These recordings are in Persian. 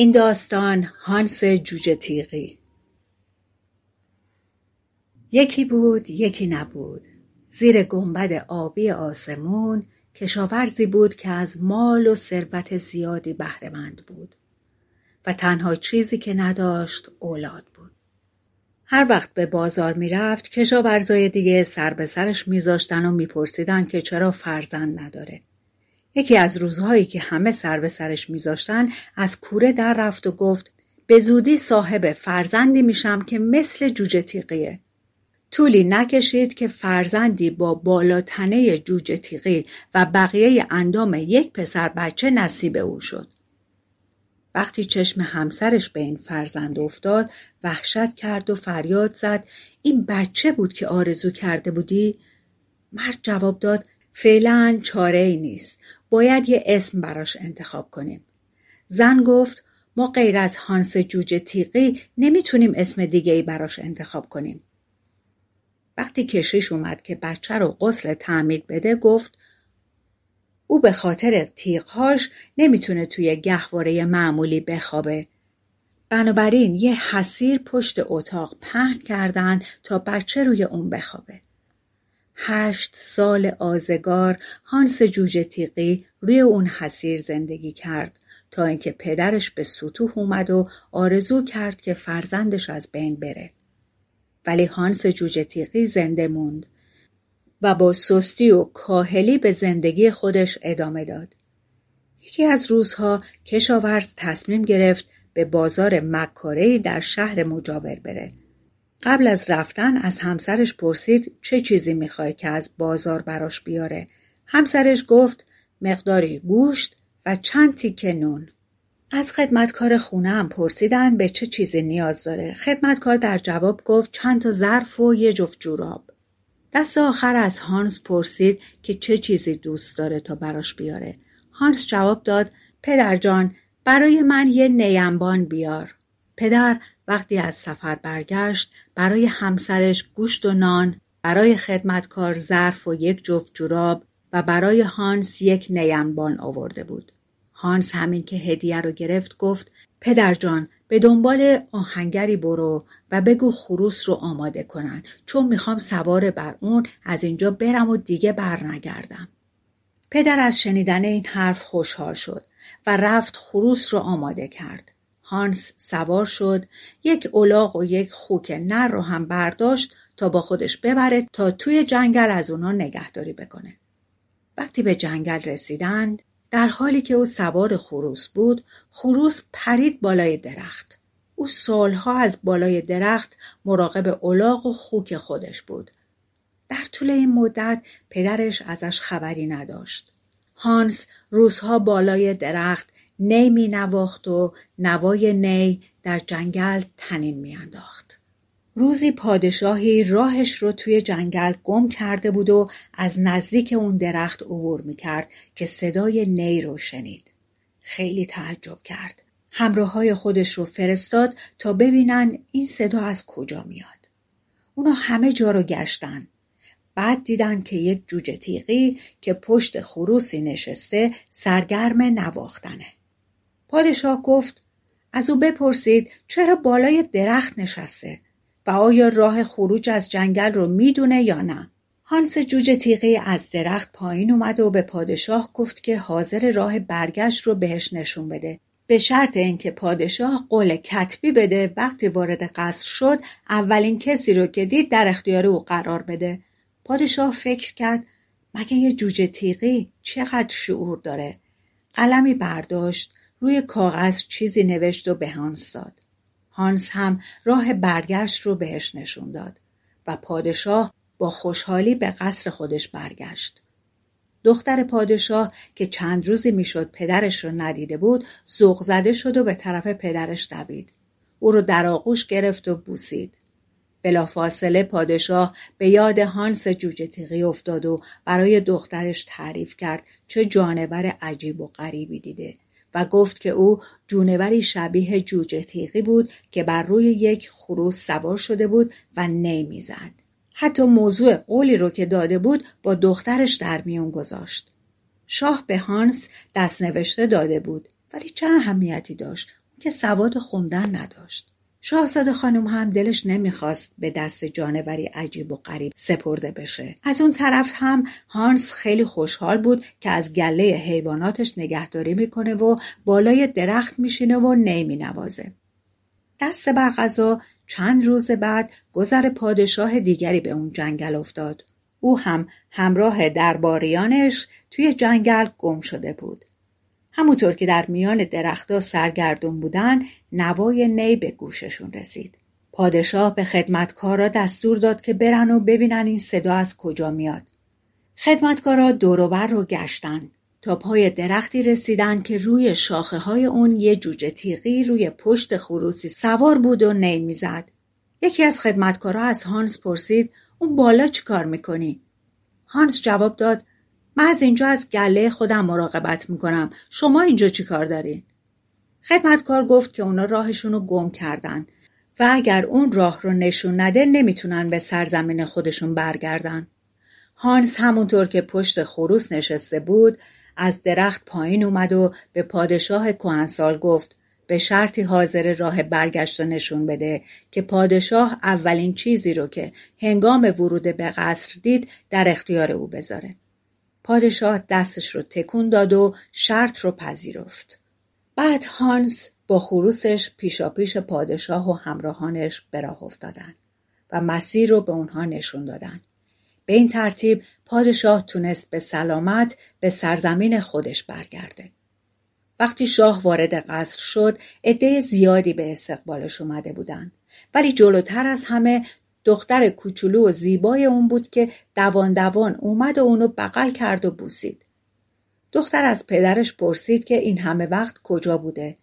این داستان هانس جوجه تیغی. یکی بود یکی نبود. زیر گنبد آبی آسمون کشاورزی بود که از مال و ثروت زیادی بهرهمند بود و تنها چیزی که نداشت اولاد بود. هر وقت به بازار می‌رفت کشاورزای دیگه سر به سرش میذاشتن و میپرسیدن که چرا فرزند نداره. یکی از روزهایی که همه سر به سرش میذاشتن از کوره در رفت و گفت به زودی صاحب فرزندی میشم که مثل جوجه تیغیه. طولی نکشید که فرزندی با بالاتنه جوجه تیغی و بقیه اندام یک پسر بچه نصیب او شد. وقتی چشم همسرش به این فرزند افتاد وحشت کرد و فریاد زد این بچه بود که آرزو کرده بودی؟ مرد جواب داد فعلا چاره ای نیست باید یه اسم براش انتخاب کنیم. زن گفت ما غیر از هانس جوجه تیقی نمی‌تونیم اسم دیگه ای براش انتخاب کنیم. وقتی کشیش اومد که بچه رو غسل تعمید بده گفت او به خاطر تیغهاش نمی‌تونه توی گهواره معمولی بخوابه. بنابراین یه حسیر پشت اتاق پهن کردن تا بچه روی اون بخوابه. هشت سال آزگار هانس جوجه تیقی روی اون حسیر زندگی کرد تا اینکه پدرش به سطوح اومد و آرزو کرد که فرزندش از بین بره. ولی هانس جوجه تیقی زنده موند و با سستی و کاهلی به زندگی خودش ادامه داد. یکی از روزها کشاورز تصمیم گرفت به بازار مکارهی در شهر مجاور بره قبل از رفتن از همسرش پرسید چه چیزی می‌خوای که از بازار براش بیاره. همسرش گفت مقداری گوشت و چند تیکه نون. از خدمتکار خونه هم پرسیدن به چه چیزی نیاز داره. خدمتکار در جواب گفت چند تا ظرف و یه جفت جوراب. دست آخر از هانس پرسید که چه چیزی دوست داره تا براش بیاره. هانس جواب داد پدر جان برای من یه نیمبان بیار. پدر وقتی از سفر برگشت برای همسرش گوشت و نان برای خدمتکار ظرف و یک جفت جوراب و برای هانس یک نیمبان آورده بود هانس همین که هدیه رو گرفت گفت پدر جان به دنبال آهنگری برو و بگو خروس رو آماده کنن چون می‌خوام سوار بر اون از اینجا برم و دیگه برنگردم. پدر از شنیدن این حرف خوشحال شد و رفت خروس رو آماده کرد. هانس سوار شد یک الاغ و یک خوک نر رو هم برداشت تا با خودش ببره تا توی جنگل از اونا نگهداری بکنه. وقتی به جنگل رسیدند در حالی که او سوار خروس بود خروس پرید بالای درخت. او سالها از بالای درخت مراقب الاغ و خوک خودش بود. در طول این مدت پدرش ازش خبری نداشت. هانس روزها بالای درخت نی می نواخت و نوای نی در جنگل تنین می انداخت. روزی پادشاهی راهش رو توی جنگل گم کرده بود و از نزدیک اون درخت عبور می کرد که صدای نی رو شنید. خیلی تعجب کرد. همراه های خودش رو فرستاد تا ببینن این صدا از کجا میاد. اونا همه جا رو گشتن. بعد دیدن که یک جوجه تیغی که پشت خروسی نشسته سرگرم نواختنه. پادشاه گفت از او بپرسید چرا بالای درخت نشسته و آیا راه خروج از جنگل رو می‌دونه یا نه؟ هانس جوجه تیغه از درخت پایین اومد و به پادشاه گفت که حاضر راه برگشت رو بهش نشون بده. به شرط اینکه پادشاه قول کتبی بده وقتی وارد قصر شد اولین کسی رو که دید در اختیار او قرار بده. پادشاه فکر کرد مگه یه جوجه تیغی چقدر شعور داره؟ قلمی برداشت. روی کاغذ چیزی نوشت و به هانس داد. هانس هم راه برگشت رو بهش نشون داد و پادشاه با خوشحالی به قصر خودش برگشت. دختر پادشاه که چند روزی می‌شد پدرش رو ندیده بود ذوق زده شد و به طرف پدرش دوید او رو در آغوش گرفت و بوسید بلافاصله پادشاه به یاد هانس جوجه تیغی افتاد و برای دخترش تعریف کرد چه جانور عجیب و غریبی دیده و گفت که او جونوری شبیه جوجه تیغی بود که بر روی یک خروس سوار شده بود و نمی‌زد. حتی موضوع قولی رو که داده بود با دخترش در میون گذاشت. شاه به هانس دست نوشته داده بود ولی چه اهمیتی داشت که سواد خوندن نداشت. شاهزاده خانم هم دلش نمی‌خواست به دست جانوری عجیب و غریب سپرده بشه. از اون طرف هم هانس خیلی خوشحال بود که از گله حیواناتش نگهداری می‌کنه و بالای درخت میشینه و نیمی نوازه. دست بر غذا چند روز بعد گذر پادشاه دیگری به اون جنگل افتاد. او هم همراه درباریانش توی جنگل گم شده بود. همونطور که در میان درختها سرگردون بودن نوای نی به گوششون رسید. پادشاه به خدمتکارا دستور داد که برن و ببینن این صدا از کجا میاد. خدمتکارا دوروبر رو گشتن تا پای درختی رسیدن که روی شاخه های اون یه جوجه تیغی روی پشت خروسی سوار بود و نی می‌زد. یکی از خدمتکارا از هانس پرسید اون بالا چی کار می‌کنی؟ هانس جواب داد من از اینجا از گله خودم مراقبت می‌کنم شما اینجا چی کار دارین؟ خدمتکار گفت که اونا راهشون رو گم کردن و اگر اون راه رو نشون نده نمی‌تونن به سرزمین خودشون برگردن. هانس همونطور که پشت خروس نشسته بود از درخت پایین اومد و به پادشاه کهنسال گفت به شرطی حاضر راه برگشت رو نشون بده که پادشاه اولین چیزی رو که هنگام ورود به قصر دید در اختیار او بذاره. پادشاه دستش رو تکون داد و شرط رو پذیرفت. بعد هانس با خروسش پیشاپیش پادشاه و همراهانش به راه افتادن و مسیر رو به اونها نشون دادن. به این ترتیب پادشاه تونست به سلامت به سرزمین خودش برگرده. وقتی شاه وارد قصر شد عده زیادی به استقبالش اومده بودند ولی جلوتر از همه دختر کوچولو و زیبای اون بود که دوان دوان اومد و اونو بغل کرد و بوسید. دختر از پدرش پرسید که این همه وقت کجا بوده.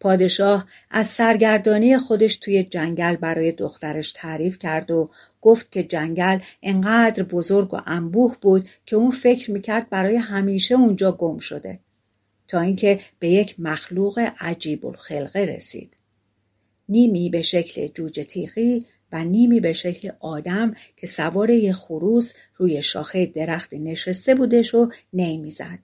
پادشاه از سرگردانی خودش توی جنگل برای دخترش تعریف کرد و گفت که جنگل انقدر بزرگ و انبوه بود که اون فکر می‌کرد برای همیشه اونجا گم شده. تا اینکه به یک مخلوق عجیب الخلقه رسید. نیمی به شکل جوجه تیغی و نیمی به شکل آدم که سوار یه خروس روی شاخه درختی نشسته بودش و نمی‌زد.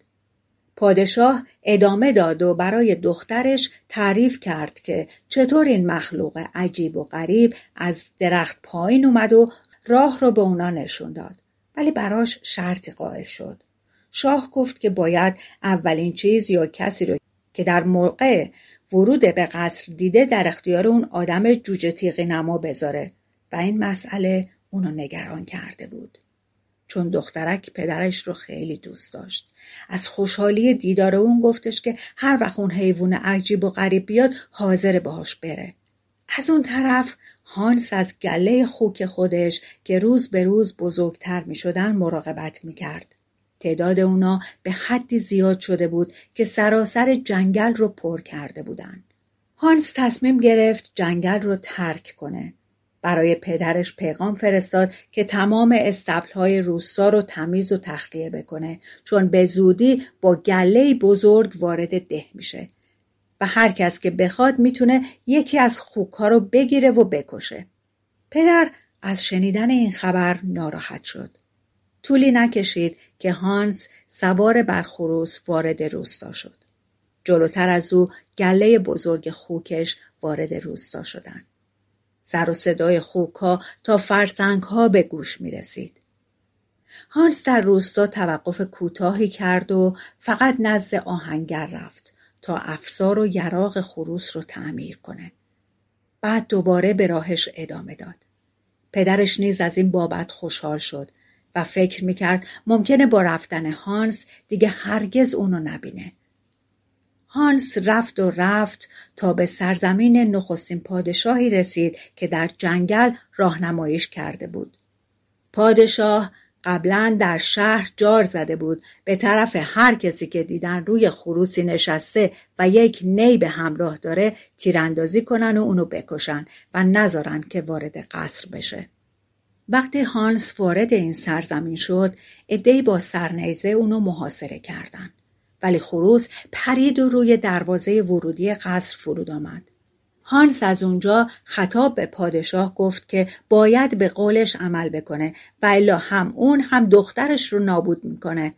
پادشاه ادامه داد و برای دخترش تعریف کرد که چطور این مخلوق عجیب و غریب از درخت پایین اومد و راه رو به اونا نشون داد. ولی براش شرطی قائل شد. شاه گفت که باید اولین چیز یا کسی رو که در موقع ورود به قصر دیده در اختیار اون آدم جوجه تیغی نما بذاره و این مسئله اونو نگران کرده بود. چون دخترک پدرش رو خیلی دوست داشت. از خوشحالی دیدار اون گفتش که هر وقت اون حیوان عجیب و غریب بیاد حاضر باهاش بره. از اون طرف هانس از گله خوک خودش که روز به روز بزرگتر می شدن مراقبت می کرد. تعداد اونا به حدی زیاد شده بود که سراسر جنگل رو پر کرده بودن. هانس تصمیم گرفت جنگل رو ترک کنه. برای پدرش پیغام فرستاد که تمام های روستا رو تمیز و تخلیه بکنه چون به زودی با گله بزرگ وارد ده میشه و هر کس که بخواد می‌تونه یکی از خوکها رو بگیره و بکشه. پدر از شنیدن این خبر ناراحت شد. طولی نکشید که هانس سوار بر خروس وارد روستا شد. جلوتر از او گله بزرگ خوکش وارد روستا شدند. سر و صدای خوکها تا ها به گوش می رسید. هانس در روستا توقف کوتاهی کرد و فقط نزد آهنگر رفت تا افسار و یراق خروس رو تعمیر کنه. بعد دوباره به راهش ادامه داد. پدرش نیز از این بابت خوشحال شد و فکر می‌کرد ممکنه با رفتن هانس دیگه هرگز اونو نبینه. هانس رفت و رفت تا به سرزمین نخستین پادشاهی رسید که در جنگل راهنماییش کرده بود. پادشاه قبلا در شهر جار زده بود به طرف هر کسی که دیدن روی خروسی نشسته و یک نی به همراه داره تیراندازی کنن و اونو بکشن و نذارن که وارد قصر بشه. وقتی هانس وارد این سرزمین شد ادهی با سرنیزه اونو محاصره کردند ولی خروس پرید و روی دروازه ورودی قصر فرود آمد. هانس از اونجا خطاب به پادشاه گفت که باید به قولش عمل بکنه و الا هم اون هم دخترش رو نابود می‌کنه.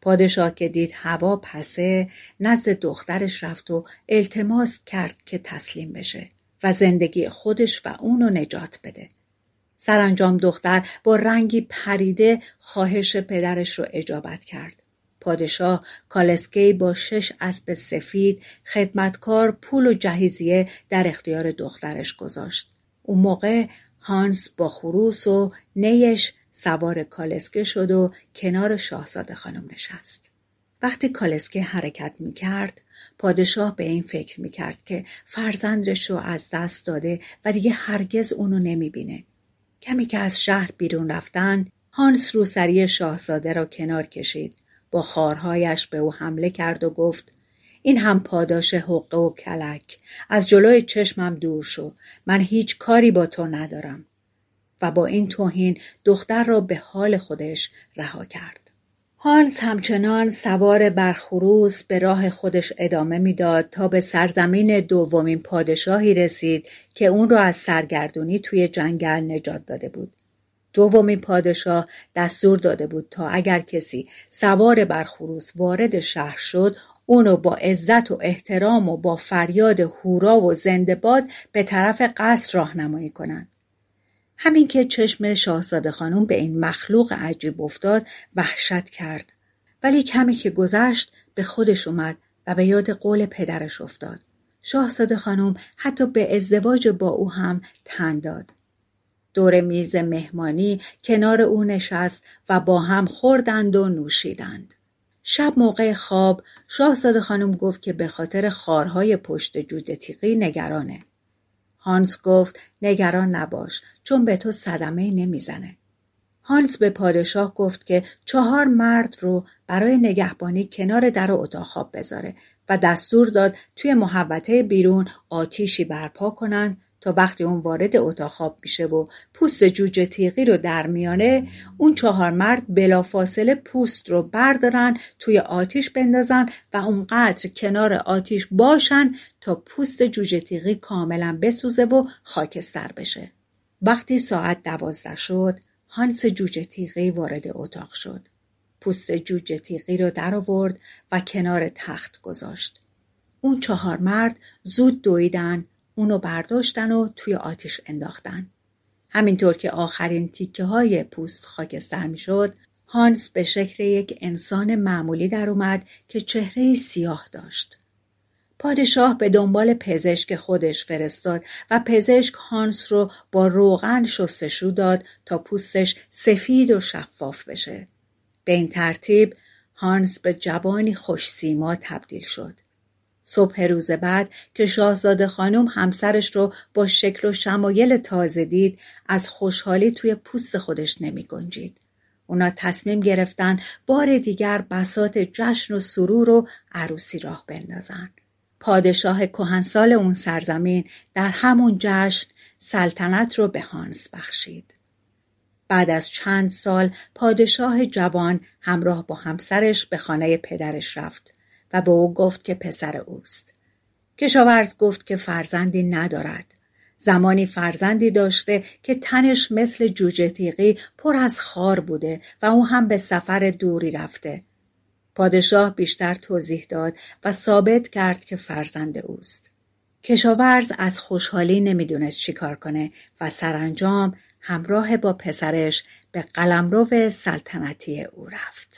پادشاه که دید هوا پسه نزد دخترش رفت و التماس کرد که تسلیم بشه و زندگی خودش و اونو نجات بده. سرانجام دختر با رنگی پریده خواهش پدرش رو اجابت کرد. پادشاه کالسکی با شش اسب سفید خدمتکار پول و جهیزیه در اختیار دخترش گذاشت. اون موقع هانس با خروس و نیش سوار کالسکه شد و کنار شاهزاده خانم نشست. وقتی کالسکه حرکت می کرد پادشاه به این فکر می کرد که فرزندش رو از دست داده و دیگه هرگز اونو نمی بینه. کمی که از شهر بیرون رفتن هانس روسری شاهزاده را کنار کشید با خارهایش به او حمله کرد و گفت این هم پاداش حقه و کلک. از جلوی چشمم دور شو. من هیچ کاری با تو ندارم. و با این توهین دختر را به حال خودش رها کرد. هانس همچنان سوار بر خروس به راه خودش ادامه می‌داد تا به سرزمین دومین پادشاهی رسید که اون را از سرگردونی توی جنگل نجات داده بود. دومین پادشاه دستور داده بود تا اگر کسی سوار بر خروس وارد شهر شد اونو با عزت و احترام و با فریاد هورا و زنده باد به طرف قصر راهنمایی کنند. همین که چشم شاهزاده خانم به این مخلوق عجیب افتاد وحشت کرد. ولی کمی که گذشت به خودش اومد و به یاد قول پدرش افتاد. شاهزاده خانم حتی به ازدواج با او هم تن داد. دور میز مهمانی کنار او نشست و با هم خوردند و نوشیدند شب موقع خواب شاهزاده خانم گفت که به خاطر خارهای پشت جوجه تیغی نگرانه هانس گفت نگران نباش چون به تو صدمه نمی‌زنه. هانس به پادشاه گفت که چهار مرد رو برای نگهبانی کنار در اتاق خواب بذاره و دستور داد توی محوطه بیرون آتیشی برپا کنن تا وقتی اون وارد اتاق خواب میشه و پوست جوجه تیغی رو در میانه اون چهار مرد بلافاصله پوست رو بردارن توی آتیش بندازن و اونقدر کنار آتیش باشن تا پوست جوجه تیغی کاملا بسوزه و خاکستر بشه. وقتی ساعت دوازده شد هانس جوجه تیغی وارد اتاق شد. پوست جوجه تیغی رو در آورد و کنار تخت گذاشت. اون چهار مرد زود دویدن اونو برداشتن و توی آتیش انداختن. همینطور که آخرین تیکه های پوست خاکستر می شد، هانس به شکل یک انسان معمولی در اومد که چهره سیاه داشت. پادشاه به دنبال پزشک خودش فرستاد و پزشک هانس رو با روغن شستشو داد تا پوستش سفید و شفاف بشه. به این ترتیب هانس به جوانی خوش سیما تبدیل شد. صبح روز بعد که شاهزاده خانم همسرش رو با شکل و شمایل تازه دید از خوشحالی توی پوست خودش نمی گنجید. اونا تصمیم گرفتن بار دیگر بسات جشن و سرور و عروسی راه بندازن. پادشاه کهنسال اون سرزمین در همون جشن سلطنت رو به هانس بخشید. بعد از چند سال پادشاه جوان همراه با همسرش به خانه پدرش رفت و به او گفت که پسر اوست. کشاورز گفت که فرزندی ندارد. زمانی فرزندی داشته که تنش مثل جوجه تیغی پر از خار بوده و او هم به سفر دوری رفته. پادشاه بیشتر توضیح داد و ثابت کرد که فرزند اوست. کشاورز از خوشحالی نمی‌دونست چیکار کنه و سرانجام همراه با پسرش به قلمرو سلطنتی او رفت.